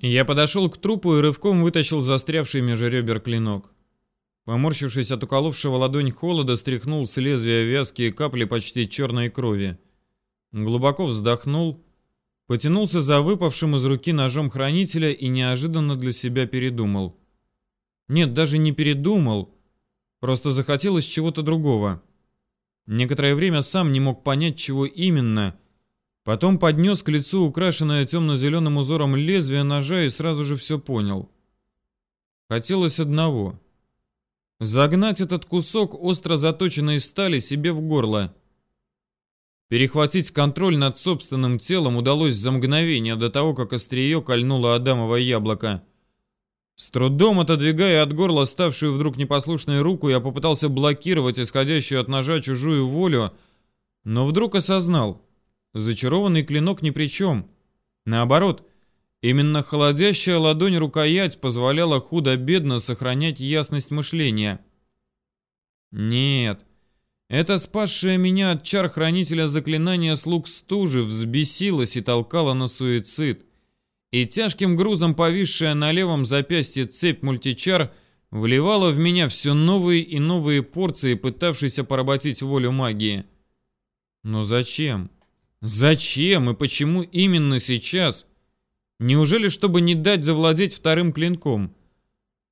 Я подошел к трупу и рывком вытащил застрявший между ребер клинок. Поморщившись от уколовшего ладонь холода, стряхнул с лезвия вязкие капли почти черной крови. Глубоко вздохнул, потянулся за выпавшим из руки ножом хранителя и неожиданно для себя передумал. Нет, даже не передумал, просто захотелось чего-то другого. Некоторое время сам не мог понять, чего именно. Потом поднес к лицу украшенное темно-зеленым узором лезвие ножа и сразу же все понял. Хотелось одного — Загнать этот кусок остро заточенной стали себе в горло. Перехватить контроль над собственным телом удалось за мгновение до того, как острие кольнуло Адамово яблоко. С трудом отодвигая от горла ставшую вдруг непослушной руку, я попытался блокировать исходящую от ножа чужую волю, но вдруг осознал, зачарованный клинок ни при чем. Наоборот, Именно холодящая ладонь рукоять позволяла худо-бедно сохранять ясность мышления. Нет, это спасшее меня от чар хранителя заклинания слуг стужи взбесилась и толкала на суицид. И тяжким грузом повисшая на левом запястье цепь мультичар вливала в меня все новые и новые порции, пытавшиеся поработить волю магии. Но зачем? Зачем и почему именно сейчас? Неужели, чтобы не дать завладеть вторым клинком?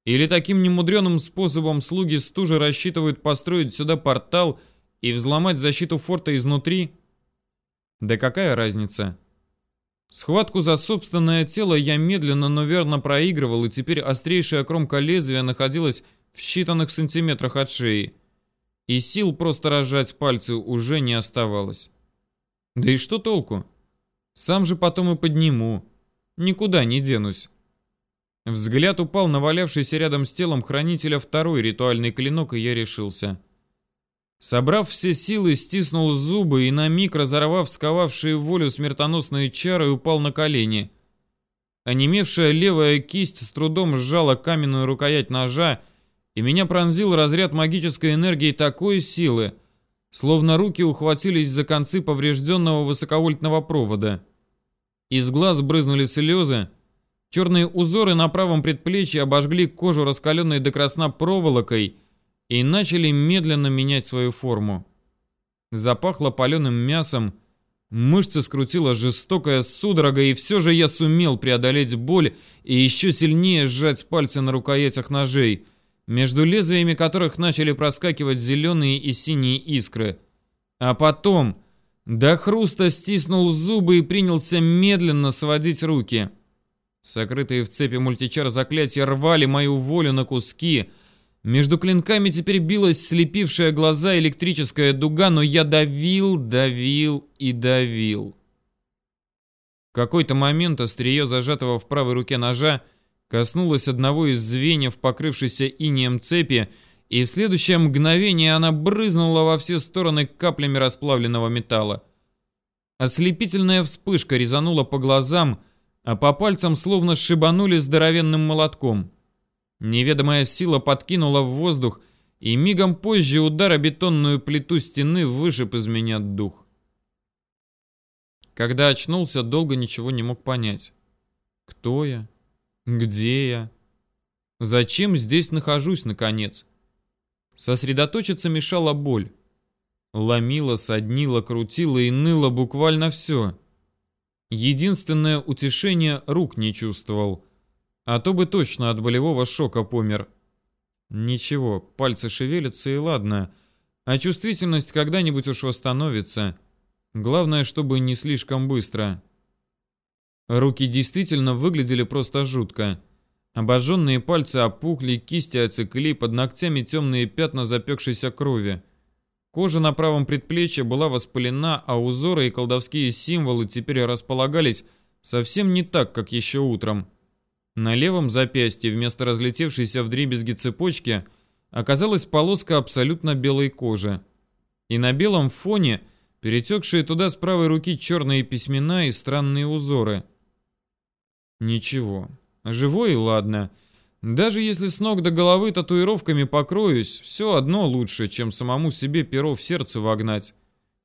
Или таким немудреным способом слуги стужи рассчитывают построить сюда портал и взломать защиту форта изнутри? Да какая разница? Схватку за собственное тело я медленно, но верно проигрывал, и теперь острейшая кромка лезвия находилась в считанных сантиметрах от шеи. И сил просто разжать пальцы уже не оставалось. Да и что толку? Сам же потом и подниму. Никуда не денусь. Взгляд упал на валявшийся рядом с телом хранителя второй ритуальный клинок, и я решился. Собрав все силы, стиснул зубы и на миг, разорвав сковавшие волю смертоносные чары, упал на колени. Онемевшая левая кисть с трудом сжала каменную рукоять ножа, и меня пронзил разряд магической энергии такой силы, словно руки ухватились за концы поврежденного высоковольтного провода. Из глаз брызнули слезы. Черные узоры на правом предплечье обожгли кожу раскаленной до красна проволокой и начали медленно менять свою форму. Запахло паленым мясом, мышцы скрутила жестокая судорога, и все же я сумел преодолеть боль и еще сильнее сжать пальцы на рукоятях ножей, между лезвиями которых начали проскакивать зеленые и синие искры. А потом до хруста стиснул зубы и принялся медленно сводить руки. Сокрытые в цепи мультичар заклятия рвали мою волю на куски. Между клинками теперь билась слепившая глаза электрическая дуга, но я давил, давил и давил. В какой-то момент острие зажатого в правой руке ножа коснулось одного из звеньев, покрывшейся инеем цепи, и в следующее мгновение она брызнула во все стороны каплями расплавленного металла. Ослепительная вспышка резанула по глазам, а по пальцам словно шибанули здоровенным молотком. Неведомая сила подкинула в воздух, и мигом позже удар о бетонную плиту стены вышиб из меня дух. Когда очнулся, долго ничего не мог понять. Кто я? Где я? Зачем здесь нахожусь, наконец? Сосредоточиться мешала боль. Ломила, соднила, крутила и ныла буквально все. Единственное утешение рук не чувствовал. А то бы точно от болевого шока помер. Ничего, пальцы шевелятся и ладно. А чувствительность когда-нибудь уж восстановится. Главное, чтобы не слишком быстро. Руки действительно выглядели просто жутко. Обожженные пальцы опухли, кисти оцекли, под ногтями темные пятна запекшейся крови. Кожа на правом предплечье была воспалена, а узоры и колдовские символы теперь располагались совсем не так, как еще утром. На левом запястье вместо разлетевшейся в дребезги цепочки оказалась полоска абсолютно белой кожи. И на белом фоне перетекшие туда с правой руки черные письмена и странные узоры. Ничего, Живой, ладно. Даже если с ног до головы татуировками покроюсь, все одно лучше, чем самому себе перо в сердце вогнать.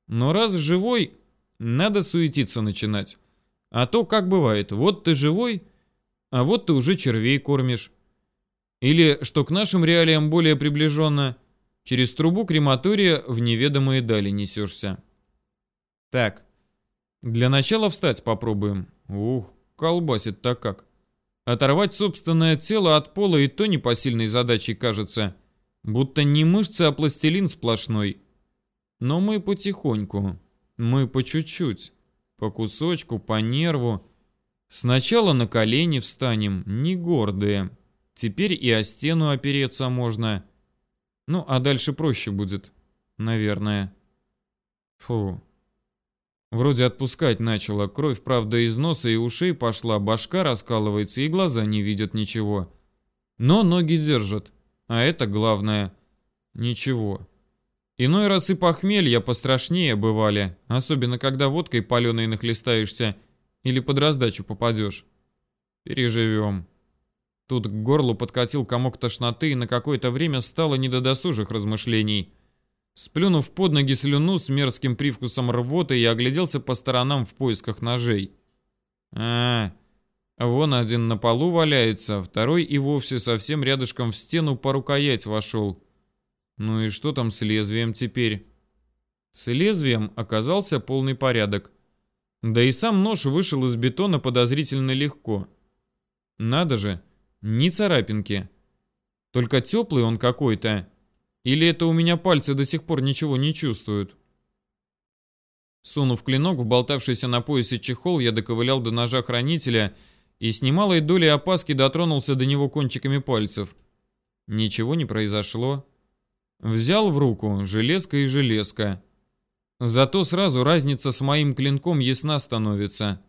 Но раз живой, надо суетиться начинать. А то, как бывает, вот ты живой, а вот ты уже червей кормишь. Или, что к нашим реалиям более приближенно, через трубу крематория в неведомые дали несешься. Так, для начала встать попробуем. Ух, колбасит-то как. Оторвать собственное тело от пола и то непосильной задачей кажется. Будто не мышцы, а пластилин сплошной. Но мы потихоньку. Мы по чуть-чуть. По кусочку, по нерву. Сначала на колени встанем, не гордые. Теперь и о стену опереться можно. Ну, а дальше проще будет. Наверное. Фу. Вроде отпускать начала. Кровь, правда, из носа и ушей пошла, башка раскалывается и глаза не видят ничего. Но ноги держат. А это главное. Ничего. Иной раз и похмелья пострашнее бывали, особенно когда водкой паленой нахлестаешься или под раздачу попадешь. Переживем. Тут к горлу подкатил комок тошноты, и на какое-то время стало не до досужих размышлений. Сплюнув под ноги слюну с мерзким привкусом рвоты, я огляделся по сторонам в поисках ножей. А, вон один на полу валяется, второй и вовсе совсем рядышком в стену по рукоять вошел. Ну и что там с лезвием теперь? С лезвием оказался полный порядок. Да и сам нож вышел из бетона подозрительно легко. Надо же, ни царапинки. Только теплый он какой-то. Или это у меня пальцы до сих пор ничего не чувствуют? Сунув клинок в болтавшийся на поясе чехол, я доковылял до ножа хранителя и с немалой долей опаски дотронулся до него кончиками пальцев. Ничего не произошло. Взял в руку железка и железка. Зато сразу разница с моим клинком ясна становится.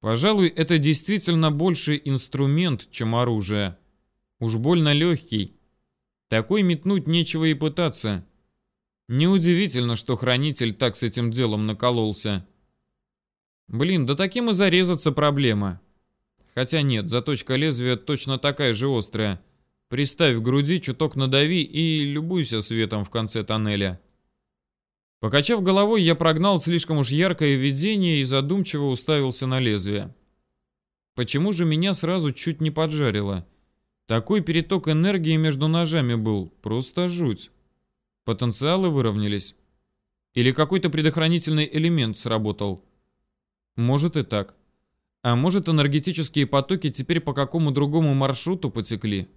Пожалуй, это действительно больше инструмент, чем оружие. Уж больно легкий. Такой метнуть нечего и пытаться. Неудивительно, что хранитель так с этим делом накололся. Блин, да таким и зарезаться проблема. Хотя нет, заточка лезвия точно такая же острая. Приставь к груди, чуток надави и любуйся светом в конце тоннеля. Покачав головой, я прогнал слишком уж яркое видение и задумчиво уставился на лезвие. Почему же меня сразу чуть не поджарило? Такой переток энергии между ножами был, просто жуть. Потенциалы выровнялись. Или какой-то предохранительный элемент сработал. Может и так. А может энергетические потоки теперь по какому другому маршруту потекли?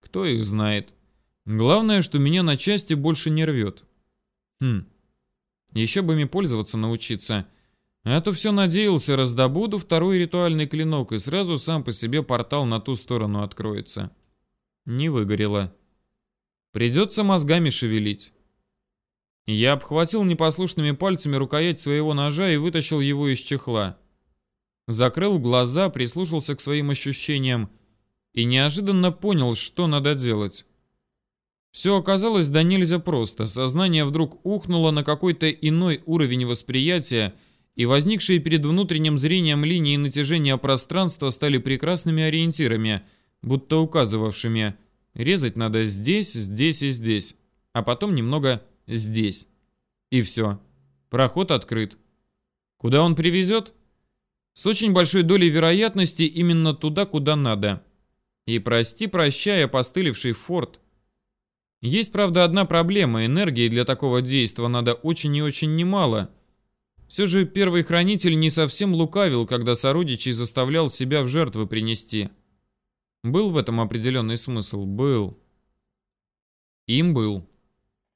Кто их знает. Главное, что меня на части больше не рвет. Хм. Еще бы мне пользоваться научиться. А то все надеялся, раздобуду второй ритуальный клинок, и сразу сам по себе портал на ту сторону откроется. Не выгорело. Придется мозгами шевелить. Я обхватил непослушными пальцами рукоять своего ножа и вытащил его из чехла. Закрыл глаза, прислушался к своим ощущениям и неожиданно понял, что надо делать. Все оказалось да нельзя просто. Сознание вдруг ухнуло на какой-то иной уровень восприятия, и возникшие перед внутренним зрением линии натяжения пространства стали прекрасными ориентирами, будто указывавшими резать надо здесь, здесь и здесь, а потом немного здесь. И все. Проход открыт. Куда он привезет? С очень большой долей вероятности именно туда, куда надо. И прости, прощай, опостылевший форт. Есть, правда, одна проблема. Энергии для такого действия надо очень и очень немало – все же первый хранитель не совсем лукавил, когда сородичей заставлял себя в жертвы принести. Был в этом определенный смысл? Был. Им был.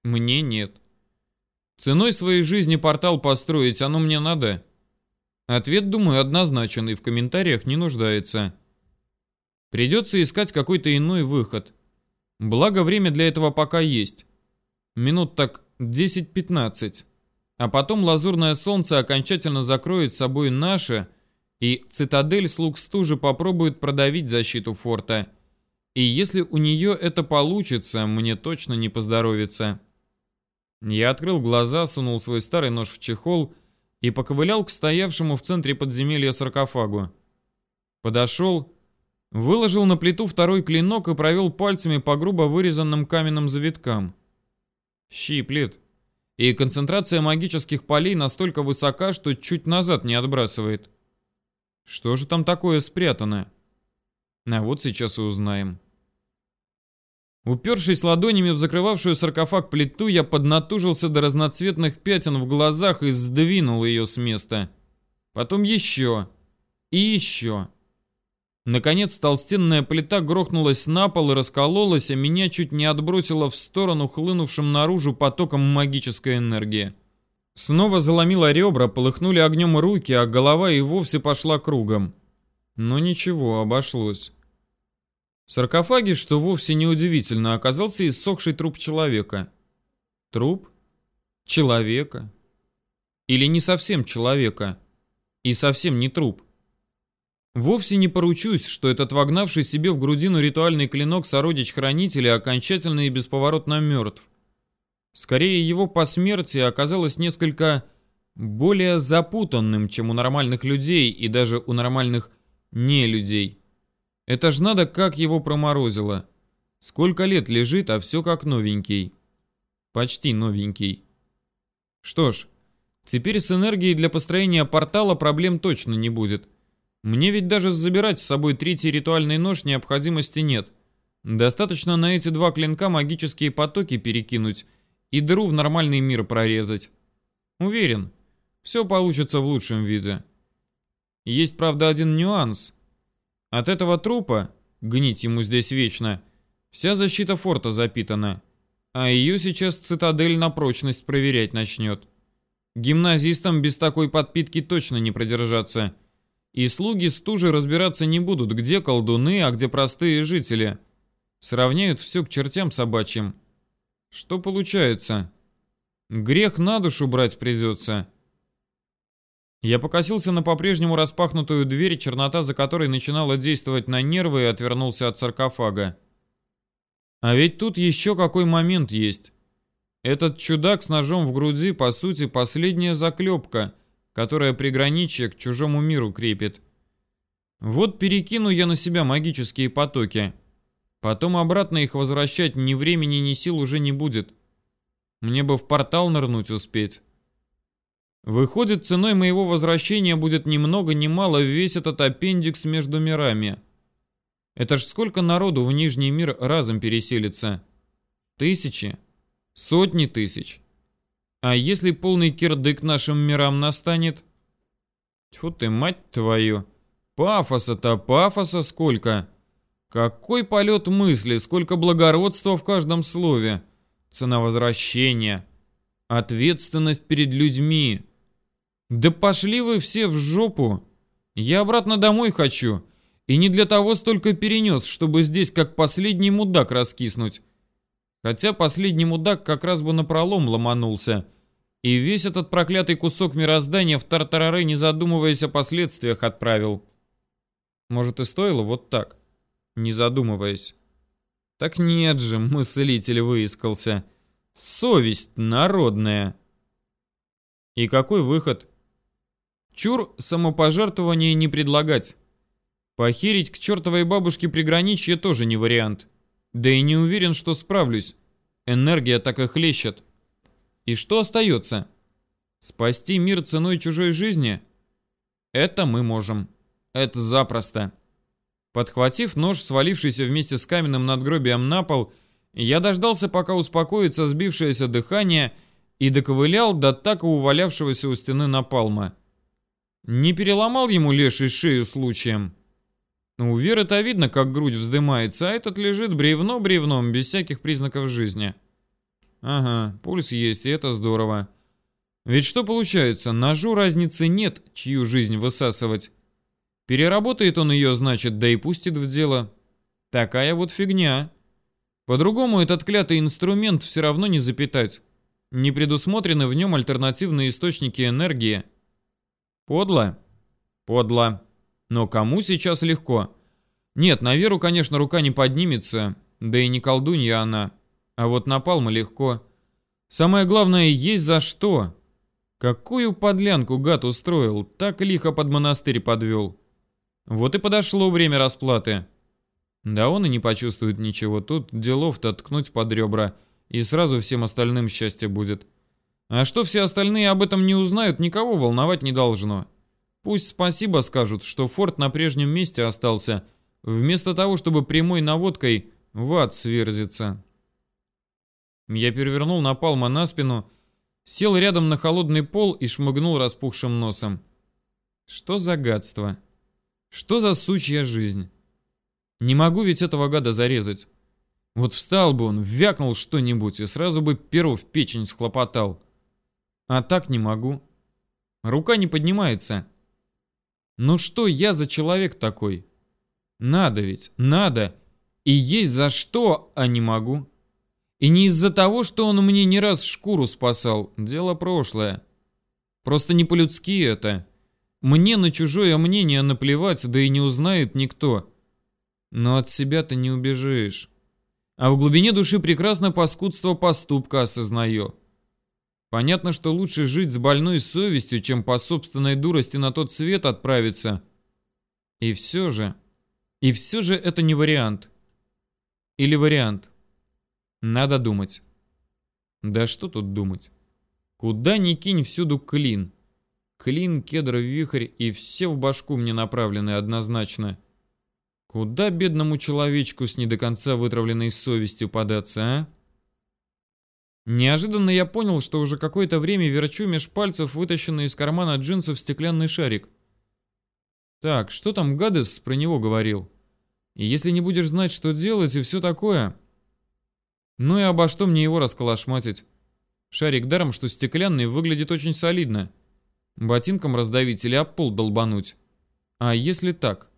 Мне нет. Ценой своей жизни портал построить, оно мне надо? Ответ, думаю, однозначен и в комментариях не нуждается. Придется искать какой-то иной выход. Благо, время для этого пока есть. Минут так 10-15. А потом лазурное солнце окончательно закроет собой наше, и цитадель слуг стужи попробует продавить защиту форта. И если у нее это получится, мне точно не поздоровится. Я открыл глаза, сунул свой старый нож в чехол и поковылял к стоявшему в центре подземелья саркофагу. Подошел, выложил на плиту второй клинок и провел пальцами по грубо вырезанным каменным завиткам. Щиплет и концентрация магических полей настолько высока, что чуть назад не отбрасывает. Что же там такое спрятано? А вот сейчас и узнаем. Упершись ладонями в закрывавшую саркофаг плиту, я поднатужился до разноцветных пятен в глазах и сдвинул ее с места. Потом еще. И еще. Наконец толстенная плита грохнулась на пол и раскололась, а меня чуть не отбросило в сторону хлынувшим наружу потоком магической энергии. Снова заломило ребра, полыхнули огнем руки, а голова и вовсе пошла кругом. Но ничего, обошлось. В саркофаге, что вовсе не удивительно, оказался иссохший труп человека. Труп? Человека? Или не совсем человека? И совсем не труп? Вовсе не поручусь, что этот вогнавший себе в грудину ритуальный клинок сородич-хранителя окончательно и бесповоротно мертв. Скорее, его посмертие оказалось несколько более запутанным, чем у нормальных людей и даже у нормальных не людей. Это ж надо, как его проморозило. Сколько лет лежит, а все как новенький. Почти новенький. Что ж, теперь с энергией для построения портала проблем точно не будет. Мне ведь даже забирать с собой третий ритуальный нож необходимости нет. Достаточно на эти два клинка магические потоки перекинуть и дыру в нормальный мир прорезать. Уверен, все получится в лучшем виде. Есть, правда, один нюанс. От этого трупа, гнить ему здесь вечно, вся защита форта запитана, а ее сейчас цитадель на прочность проверять начнет. Гимназистам без такой подпитки точно не продержаться. И слуги стужи разбираться не будут, где колдуны, а где простые жители. Сравняют все к чертям собачьим. Что получается? Грех на душу брать придется. Я покосился на по-прежнему распахнутую дверь, чернота за которой начинала действовать на нервы и отвернулся от саркофага. А ведь тут еще какой момент есть. Этот чудак с ножом в груди, по сути, последняя заклепка, которая приграничье к чужому миру крепит. Вот перекину я на себя магические потоки. Потом обратно их возвращать ни времени, ни сил уже не будет. Мне бы в портал нырнуть успеть. Выходит, ценой моего возвращения будет ни много ни мало весь этот аппендикс между мирами. Это ж сколько народу в Нижний мир разом переселится? Тысячи? Сотни тысяч? А если полный кирдык нашим мирам настанет? Тьфу ты, мать твою! Пафоса-то, пафоса сколько! Какой полет мысли, сколько благородства в каждом слове! Цена возвращения, ответственность перед людьми, да пошли вы все в жопу. Я обратно домой хочу. И не для того столько перенес, чтобы здесь как последний мудак раскиснуть. Хотя последний мудак как раз бы напролом ломанулся. И весь этот проклятый кусок мироздания в Тартарары, не задумываясь о последствиях, отправил. Может и стоило вот так, не задумываясь. Так нет же, мыслитель выискался. Совесть народная. И какой выход? Чур самопожертвование не предлагать. Похерить к чертовой бабушке приграничье тоже не вариант. Да и не уверен, что справлюсь. Энергия так и хлещет. И что остается? Спасти мир ценой чужой жизни? Это мы можем. Это запросто. Подхватив нож, свалившийся вместе с каменным надгробием на пол, я дождался, пока успокоится сбившееся дыхание, и доковылял до так увалявшегося у стены напалма. Не переломал ему леший шею случаем? Ну, у Веры-то видно, как грудь вздымается, а этот лежит бревно бревном, без всяких признаков жизни. Ага, пульс есть, и это здорово. Ведь что получается, ножу разницы нет, чью жизнь высасывать. Переработает он ее, значит, да и пустит в дело. Такая вот фигня. По-другому этот клятый инструмент все равно не запитать. Не предусмотрены в нем альтернативные источники энергии. Подло? Подло. Но кому сейчас легко? Нет, на Веру, конечно, рука не поднимется, да и не колдунья она. А вот на Палма легко. Самое главное, есть за что. Какую подлянку гад устроил, так лихо под монастырь подвел. Вот и подошло время расплаты. Да он и не почувствует ничего, тут делов-то ткнуть под ребра, и сразу всем остальным счастье будет. А что все остальные об этом не узнают, никого волновать не должно. Пусть спасибо скажут, что форт на прежнем месте остался, вместо того, чтобы прямой наводкой в ад сверзиться. Я перевернул напалма на спину, сел рядом на холодный пол и шмыгнул распухшим носом. Что за гадство? Что за сучья жизнь? Не могу ведь этого гада зарезать. Вот встал бы он, вякнул что-нибудь и сразу бы перо в печень схлопотал. А так не могу. Рука не поднимается. Ну что я за человек такой? Надо ведь, надо. И есть за что, а не могу. И не из-за того, что он мне не раз шкуру спасал. Дело прошлое. Просто не по-людски это. Мне на чужое мнение наплевать, да и не узнает никто. Но от себя-то не убежишь. А в глубине души прекрасно паскудство поступка осознаю. Понятно, что лучше жить с больной совестью, чем по собственной дурости на тот свет отправиться. И все же... И все же это не вариант. Или вариант. Надо думать. Да что тут думать? Куда ни кинь, всюду клин. Клин, кедр, вихрь и все в башку мне направлены однозначно. Куда бедному человечку с не до конца вытравленной совестью податься, а? Неожиданно я понял, что уже какое-то время верчу меж пальцев вытащенный из кармана джинсов стеклянный шарик. Так, что там Гадес про него говорил? И если не будешь знать, что делать и все такое... Ну и обо что мне его расколошматить? Шарик даром, что стеклянный, выглядит очень солидно. Ботинком раздавить или об пол долбануть. А если так?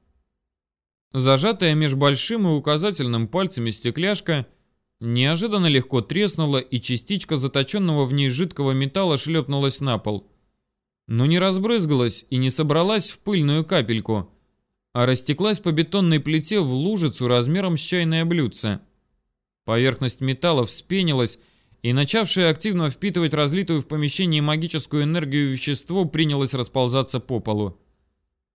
Зажатая меж большим и указательным пальцами стекляшка неожиданно легко треснула, и частичка заточенного в ней жидкого металла шлепнулась на пол. Но не разбрызгалась и не собралась в пыльную капельку, а растеклась по бетонной плите в лужицу размером с чайное блюдце. Поверхность металла вспенилась, и начавшее активно впитывать разлитую в помещении магическую энергию вещество принялось расползаться по полу.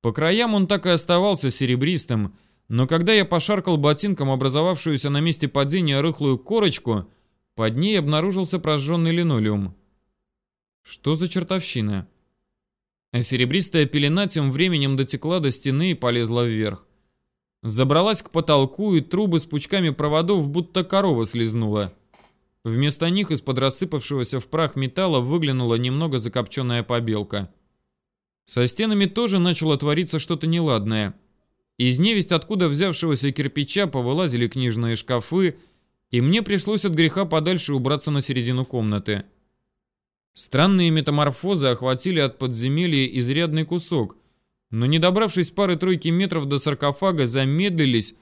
По краям он так и оставался серебристым, но когда я пошаркал ботинком образовавшуюся на месте падения рыхлую корочку, под ней обнаружился прожженный линолеум. Что за чертовщина? А серебристая пелена тем временем дотекла до стены и полезла вверх. Забралась к потолку, и трубы с пучками проводов будто корова слезнула. Вместо них из-под рассыпавшегося в прах металла выглянула немного закопченная побелка. Со стенами тоже начало твориться что-то неладное. Из невесть откуда взявшегося кирпича повылазили книжные шкафы, и мне пришлось от греха подальше убраться на середину комнаты. Странные метаморфозы охватили от подземелья изрядный кусок, но не добравшись пары-тройки метров до саркофага, замедлились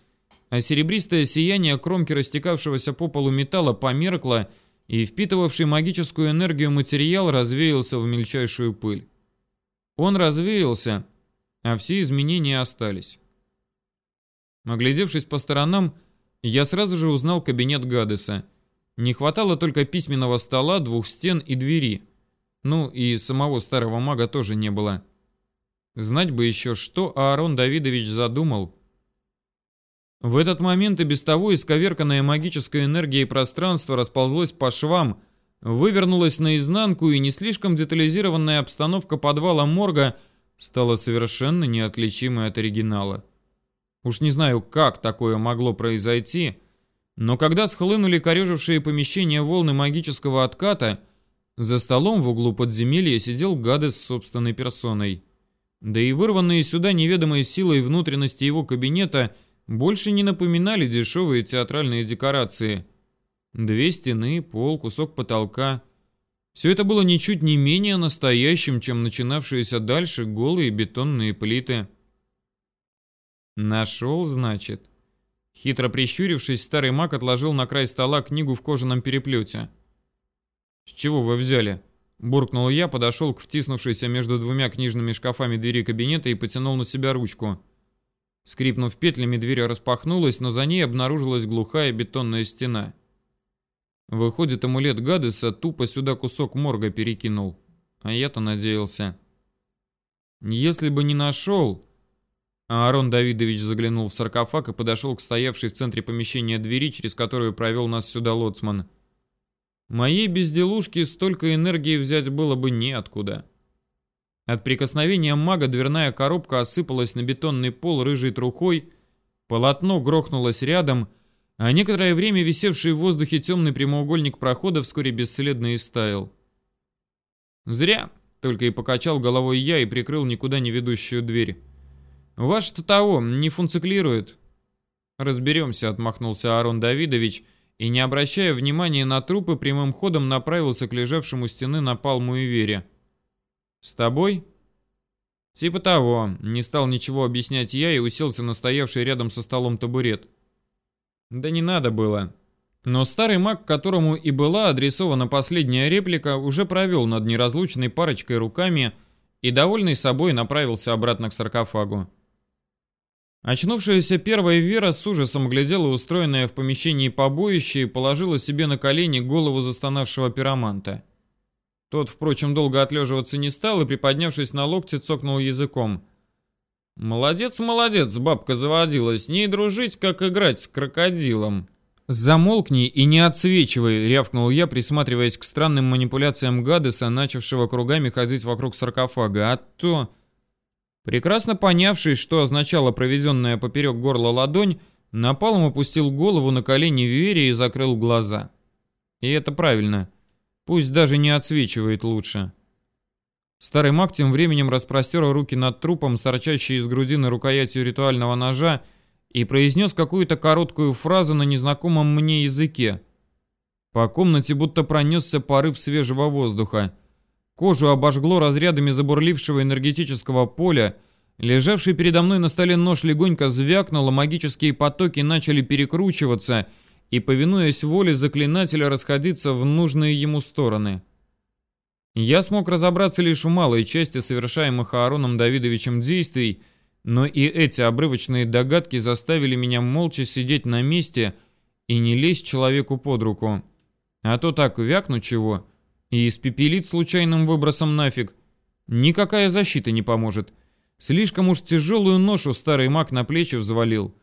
а серебристое сияние кромки растекавшегося по полу металла померкло, и впитывавший магическую энергию материал развеялся в мельчайшую пыль. Он развеялся, а все изменения остались. Оглядевшись по сторонам, я сразу же узнал кабинет Гадеса. Не хватало только письменного стола, двух стен и двери. Ну и самого старого мага тоже не было. Знать бы еще, что Аарон Давидович задумал. В этот момент и без того исковерканная магической энергией пространство расползлось по швам, вывернулось наизнанку, и не слишком детализированная обстановка подвала морга стала совершенно неотличимой от оригинала. Уж не знаю, как такое могло произойти, но когда схлынули корежившие помещения волны магического отката, за столом в углу подземелья сидел Гадес с собственной персоной. Да и вырванные сюда неведомой силой внутренности его кабинета – больше не напоминали дешевые театральные декорации. Две стены, пол, кусок потолка. Все это было ничуть не менее настоящим, чем начинавшиеся дальше голые бетонные плиты. «Нашел, значит?» Хитро прищурившись, старый маг отложил на край стола книгу в кожаном переплете. «С чего вы взяли?» Буркнул я, подошел к втиснувшейся между двумя книжными шкафами двери кабинета и потянул на себя ручку. Скрипнув петлями, дверь распахнулась, но за ней обнаружилась глухая бетонная стена. Выходит, амулет Гадеса тупо сюда кусок морга перекинул. А я-то надеялся. Если бы не нашел... Аарон Давидович заглянул в саркофаг и подошел к стоявшей в центре помещения двери, через которую провел нас сюда лоцман. Моей безделушке столько энергии взять было бы неоткуда. От прикосновения мага дверная коробка осыпалась на бетонный пол рыжей трухой, Полотно грохнулось рядом, а некоторое время висевший в воздухе темный прямоугольник прохода вскоре бесследно истаял. «Зря», — только и покачал головой я и прикрыл никуда не ведущую дверь. «Ваш-то того, не функциклирует». «Разберемся», — отмахнулся Арон Давидович, и, не обращая внимания на трупы, прямым ходом направился к лежавшему стены на палму и вере. «С тобой?» «Типа того», — не стал ничего объяснять я и уселся на стоявший рядом со столом табурет. «Да не надо было». Но старый маг, которому и была адресована последняя реплика, уже провел над неразлучной парочкой руками и, довольный собой, направился обратно к саркофагу. Очнувшаяся первая Вера с ужасом глядела устроенное в помещении побоище и положила себе на колени голову застонавшего пироманта. Тот, впрочем, долго отлеживаться не стал и, приподнявшись на локте, цокнул языком. «Молодец, молодец, бабка заводилась, не дружить, как играть с крокодилом». «Замолкни и не отсвечивай», — рявкнул я, присматриваясь к странным манипуляциям Гадеса, начавшего кругами ходить вокруг саркофага. «А то...» Прекрасно понявший, что означала проведенная поперек горла ладонь, Напалм опустил голову на колени Вере и закрыл глаза. И это правильно. Пусть даже не отсвечивает лучше. Старый маг тем временем распростер руки над трупом, торчащей из грудины рукоятью ритуального ножа, и произнес какую-то короткую фразу на незнакомом мне языке. По комнате будто пронесся порыв свежего воздуха. Кожу обожгло разрядами забурлившего энергетического поля. Лежавший передо мной на столе нож легонько звякнул, а магические потоки начали перекручиваться и, повинуясь воле заклинателя, расходиться в нужные ему стороны. Я смог разобраться лишь в малой части совершаемых Аароном Давидовичем действий, но и эти обрывочные догадки заставили меня молча сидеть на месте и не лезть человеку под руку. А то так вякну чего — и испепелит случайным выбросом нафиг. Никакая защита не поможет. Слишком уж тяжелую ношу старый маг на плечи взвалил.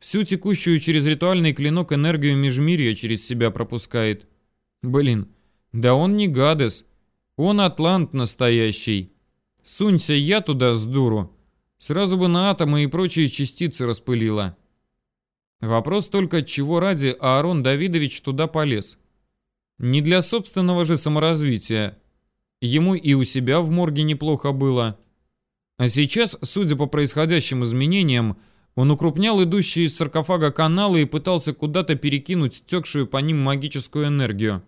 Всю текущую через ритуальный клинок энергию межмирья через себя пропускает. Блин, да он не Гадес. Он атлант настоящий. Сунься я туда с дуру. Сразу бы на атомы и прочие частицы распылила. Вопрос только, чего ради Аарон Давидович туда полез. Не для собственного же саморазвития. Ему и у себя в морге неплохо было. А сейчас, судя по происходящим изменениям, он укрупнял идущие из саркофага каналы и пытался куда-то перекинуть стекшую по ним магическую энергию.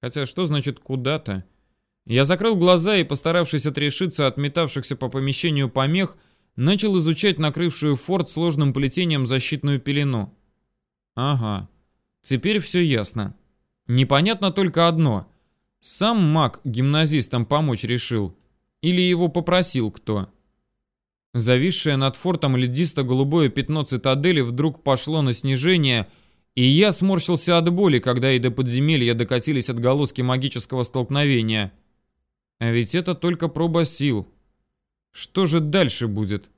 Хотя что значит «куда-то»? Я закрыл глаза и, постаравшись отрешиться от метавшихся по помещению помех, начал изучать накрывшую форт сложным плетением защитную пелену. Ага, теперь все ясно. Непонятно только одно. Сам маг гимназистам помочь решил? Или его попросил кто? Зависшее над фортом ледисто-голубое пятно цитадели вдруг пошло на снижение, и я сморщился от боли, когда и до подземелья докатились отголоски магического столкновения. А ведь это только проба сил. Что же дальше будет?